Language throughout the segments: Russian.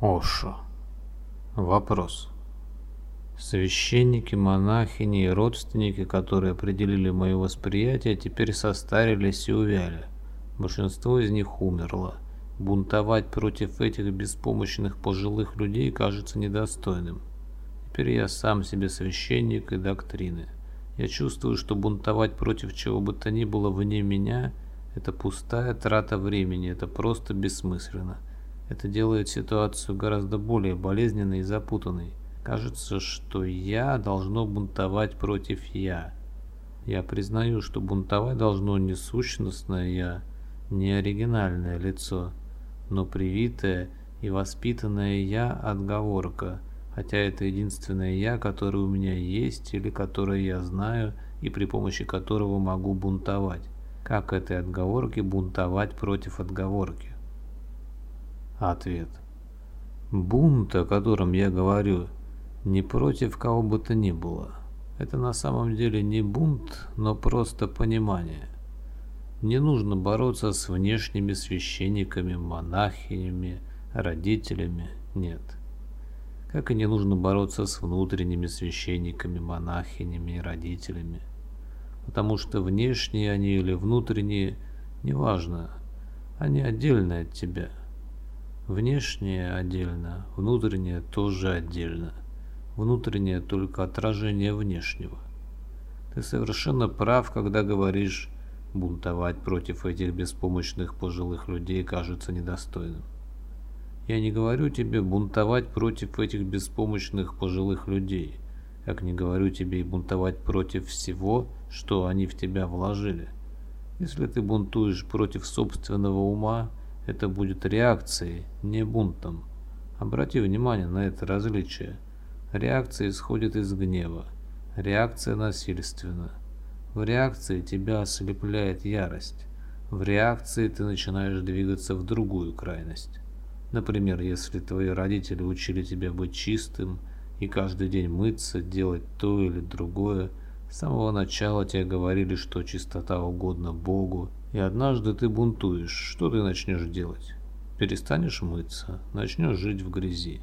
Ошо. Вопрос. Священники, монахини и родственники, которые определили мое восприятие, теперь состарились и увяли. Большинство из них умерло. Бунтовать против этих беспомощных пожилых людей кажется недостойным. Теперь я сам себе священник и доктрины. Я чувствую, что бунтовать против чего бы то ни было вне меня – это пустая трата времени, это просто бессмысленно. Это делает ситуацию гораздо более болезненной и запутанной. Кажется, что «я» должно бунтовать против «я». Я признаю, что бунтовать должно не сущностное «я», не оригинальное лицо, но привитое и воспитанное «я» отговорка, хотя это единственное «я», которое у меня есть или которое я знаю и при помощи которого могу бунтовать. Как этой отговорке бунтовать против отговорки? Ответ. Бунт, о котором я говорю, не против кого бы то ни было. Это на самом деле не бунт, но просто понимание. Не нужно бороться с внешними священниками, монахинями, родителями, нет. Как и не нужно бороться с внутренними священниками, монахинями и родителями. Потому что внешние они или внутренние, неважно, они отдельны от тебя – Внешнее отдельно, внутреннее тоже отдельно. Внутреннее только отражение внешнего. Ты совершенно прав, когда говоришь, бунтовать против этих беспомощных пожилых людей кажется недостойным. Я не говорю тебе бунтовать против этих беспомощных пожилых людей, как не говорю тебе и бунтовать против всего, что они в тебя вложили. Если ты бунтуешь против собственного ума, это будет реакцией, не бунтом. Обрати внимание на это различие. Реакция исходит из гнева. Реакция насильственна. В реакции тебя ослепляет ярость. В реакции ты начинаешь двигаться в другую крайность. Например, если твои родители учили тебя быть чистым и каждый день мыться, делать то или другое, с самого начала тебе говорили, что чистота угодна Богу, и однажды ты бунтуешь. Что ты начнешь делать? Перестанешь мыться, начнешь жить в грязи.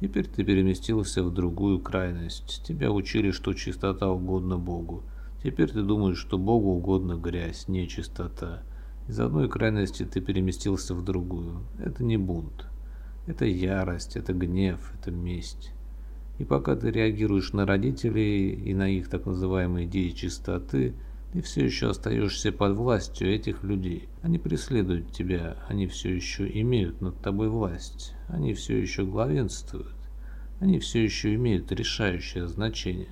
Теперь ты переместился в другую крайность. Тебя учили, что чистота угодна Богу. Теперь ты думаешь, что Богу угодна грязь, не чистота. Из одной крайности ты переместился в другую. Это не бунт. Это ярость, это гнев, это месть. И пока ты реагируешь на родителей и на их так называемые идеи чистоты, ты все еще остаешься под властью этих людей. Они преследуют тебя, они все еще имеют над тобой власть, они все еще главенствуют, они все еще имеют решающее значение.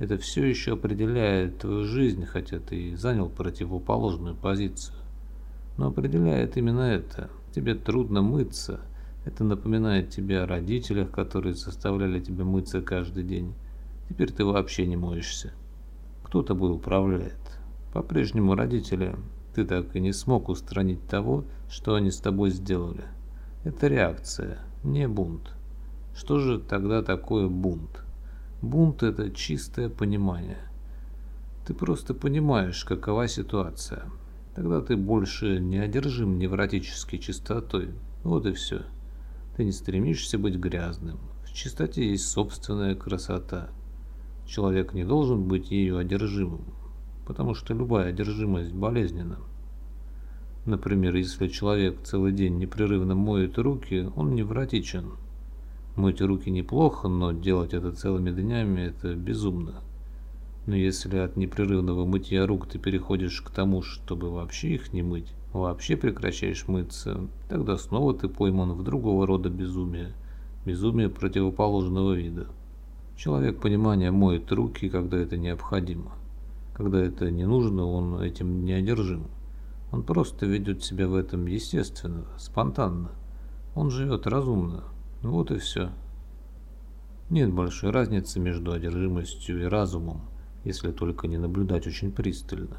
Это все еще определяет твою жизнь, хотя ты занял противоположную позицию. Но определяет именно это. Тебе трудно мыться. Это напоминает тебе о родителях, которые заставляли тебя мыться каждый день. Теперь ты вообще не моешься. Кто тобой управляет? По-прежнему родители, ты так и не смог устранить того, что они с тобой сделали. Это реакция, не бунт. Что же тогда такое бунт? Бунт – это чистое понимание. Ты просто понимаешь, какова ситуация. Тогда ты больше не одержим невротической чистотой. Вот и все. Ты не стремишься быть грязным. В чистоте есть собственная красота. Человек не должен быть ею одержимым потому что любая одержимость болезненна. Например, если человек целый день непрерывно моет руки, он невротичен. Мыть руки неплохо, но делать это целыми днями – это безумно. Но если от непрерывного мытья рук ты переходишь к тому, чтобы вообще их не мыть, вообще прекращаешь мыться, тогда снова ты пойман в другого рода безумие, безумие противоположного вида. Человек понимания моет руки, когда это необходимо. Когда это не нужно, он этим не одержим. Он просто ведет себя в этом естественно, спонтанно. Он живет разумно. Вот и все. Нет большой разницы между одержимостью и разумом, если только не наблюдать очень пристально.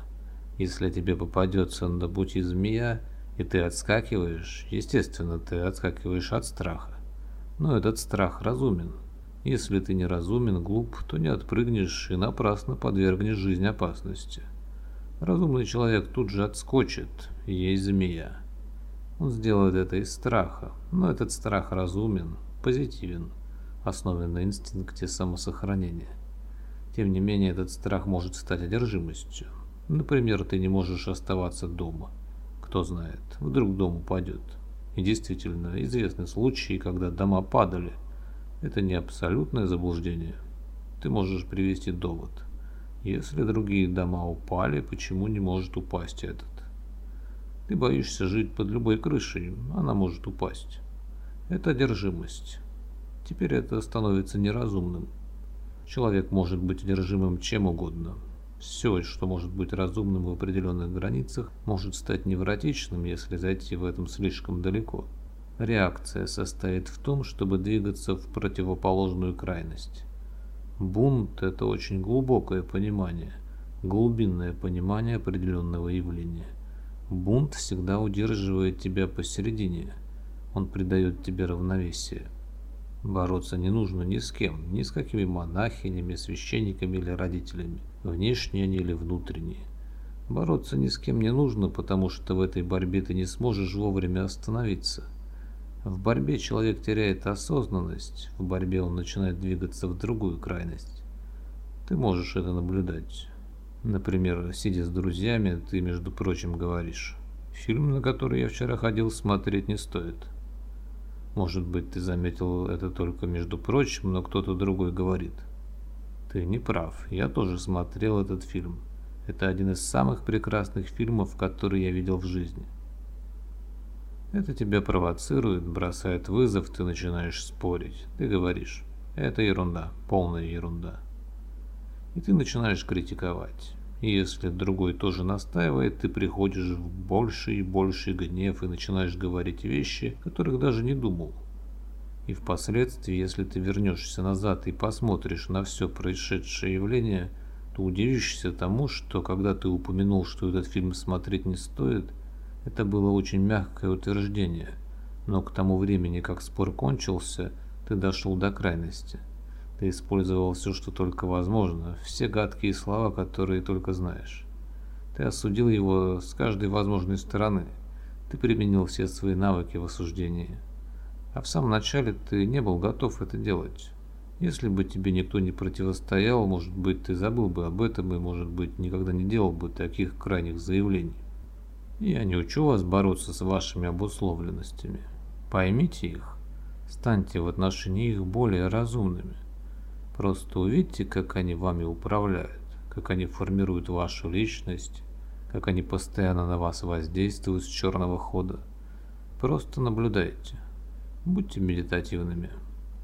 Если тебе попадется на пути змея, и ты отскакиваешь, естественно, ты отскакиваешь от страха. Но этот страх разумен. Если ты неразумен, глуп, то не отпрыгнешь и напрасно подвергнешь жизнь опасности. Разумный человек тут же отскочит, есть змея. Он сделает это из страха, но этот страх разумен, позитивен, основан на инстинкте самосохранения. Тем не менее, этот страх может стать одержимостью. Например, ты не можешь оставаться дома. Кто знает, вдруг дом упадет. И действительно, известны случаи, когда дома падали. Это не абсолютное заблуждение. Ты можешь привести довод. Если другие дома упали, почему не может упасть этот? Ты боишься жить под любой крышей, она может упасть. Это одержимость. Теперь это становится неразумным. Человек может быть одержимым чем угодно. Все, что может быть разумным в определенных границах, может стать невротичным, если зайти в этом слишком далеко. Реакция состоит в том, чтобы двигаться в противоположную крайность. Бунт – это очень глубокое понимание, глубинное понимание определенного явления. Бунт всегда удерживает тебя посередине, он придает тебе равновесие. Бороться не нужно ни с кем, ни с какими монахинями, священниками или родителями, внешние они или внутренние. Бороться ни с кем не нужно, потому что в этой борьбе ты не сможешь вовремя остановиться – в борьбе человек теряет осознанность, в борьбе он начинает двигаться в другую крайность. Ты можешь это наблюдать. Например, сидя с друзьями, ты, между прочим, говоришь, фильм, на который я вчера ходил, смотреть не стоит. Может быть, ты заметил это только между прочим, но кто-то другой говорит. Ты не прав, я тоже смотрел этот фильм. Это один из самых прекрасных фильмов, которые я видел в жизни. Это тебя провоцирует, бросает вызов, ты начинаешь спорить. Ты говоришь, это ерунда, полная ерунда. И ты начинаешь критиковать. Если другой тоже настаивает, ты приходишь в больший и больший гнев и начинаешь говорить вещи, которых даже не думал. И впоследствии, если ты вернешься назад и посмотришь на все происшедшее явление, то удивишься тому, что когда ты упомянул, что этот фильм смотреть не стоит – это было очень мягкое утверждение, но к тому времени, как спор кончился, ты дошел до крайности. Ты использовал все, что только возможно, все гадкие слова, которые только знаешь. Ты осудил его с каждой возможной стороны. Ты применил все свои навыки в осуждении. А в самом начале ты не был готов это делать. Если бы тебе никто не противостоял, может быть, ты забыл бы об этом и, может быть, никогда не делал бы таких крайних заявлений. Я не учу вас бороться с вашими обусловленностями. Поймите их. Станьте в отношении их более разумными. Просто увидьте, как они вами управляют, как они формируют вашу личность, как они постоянно на вас воздействуют с черного хода. Просто наблюдайте. Будьте медитативными.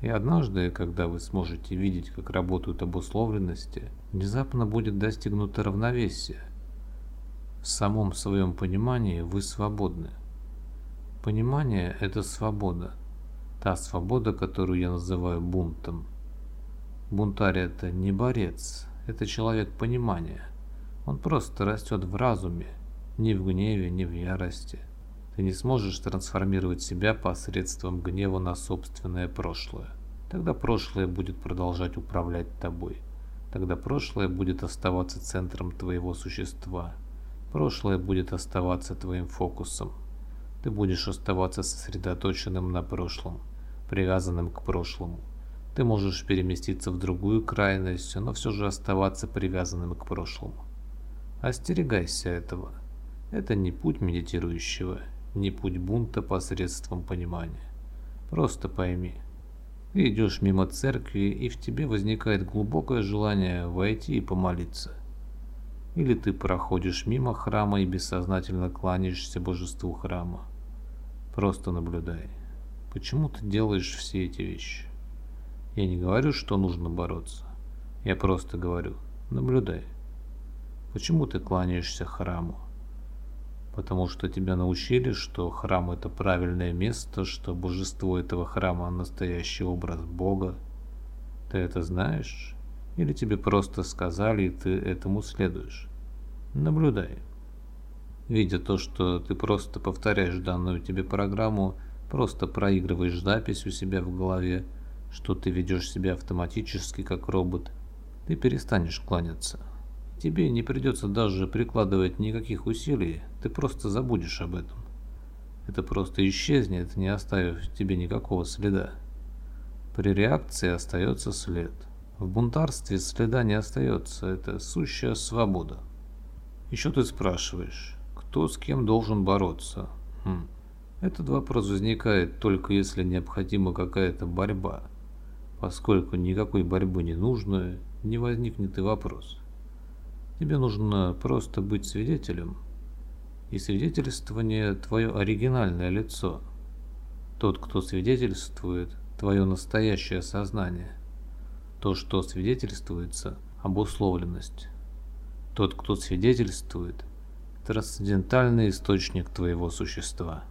И однажды, когда вы сможете видеть, как работают обусловленности, внезапно будет достигнуто равновесие, в самом своем понимании вы свободны. Понимание – это свобода. Та свобода, которую я называю бунтом. Бунтарь – это не борец, это человек понимания. Он просто растет в разуме, ни в гневе, ни в ярости. Ты не сможешь трансформировать себя посредством гнева на собственное прошлое. Тогда прошлое будет продолжать управлять тобой. Тогда прошлое будет оставаться центром твоего существа – Прошлое будет оставаться твоим фокусом. Ты будешь оставаться сосредоточенным на прошлом, привязанным к прошлому. Ты можешь переместиться в другую крайность, но все же оставаться привязанным к прошлому. Остерегайся этого. Это не путь медитирующего, не путь бунта посредством понимания. Просто пойми. Ты идешь мимо церкви, и в тебе возникает глубокое желание войти и помолиться. Или ты проходишь мимо храма и бессознательно кланяешься божеству храма. Просто наблюдай. Почему ты делаешь все эти вещи? Я не говорю, что нужно бороться. Я просто говорю, наблюдай. Почему ты кланяешься храму? Потому что тебя научили, что храм это правильное место, что божество этого храма настоящий образ Бога. Ты это знаешь? Или тебе просто сказали, и ты этому следуешь. Наблюдай. Видя то, что ты просто повторяешь данную тебе программу, просто проигрываешь запись у себя в голове, что ты ведешь себя автоматически как робот, ты перестанешь кланяться. Тебе не придется даже прикладывать никаких усилий, ты просто забудешь об этом. это просто исчезнет, не оставив тебе никакого следа. При реакции остается след. В бунтарстве следа не остается, это сущая свобода. Еще ты спрашиваешь, кто с кем должен бороться? Хм. Этот вопрос возникает только если необходима какая-то борьба. Поскольку никакой борьбы не нужно, не возникнет и вопрос. Тебе нужно просто быть свидетелем. И свидетельствование – твое оригинальное лицо. Тот, кто свидетельствует, твое настоящее сознание. То, что свидетельствуется – обусловленность. Тот, кто свидетельствует – трансцендентальный источник твоего существа.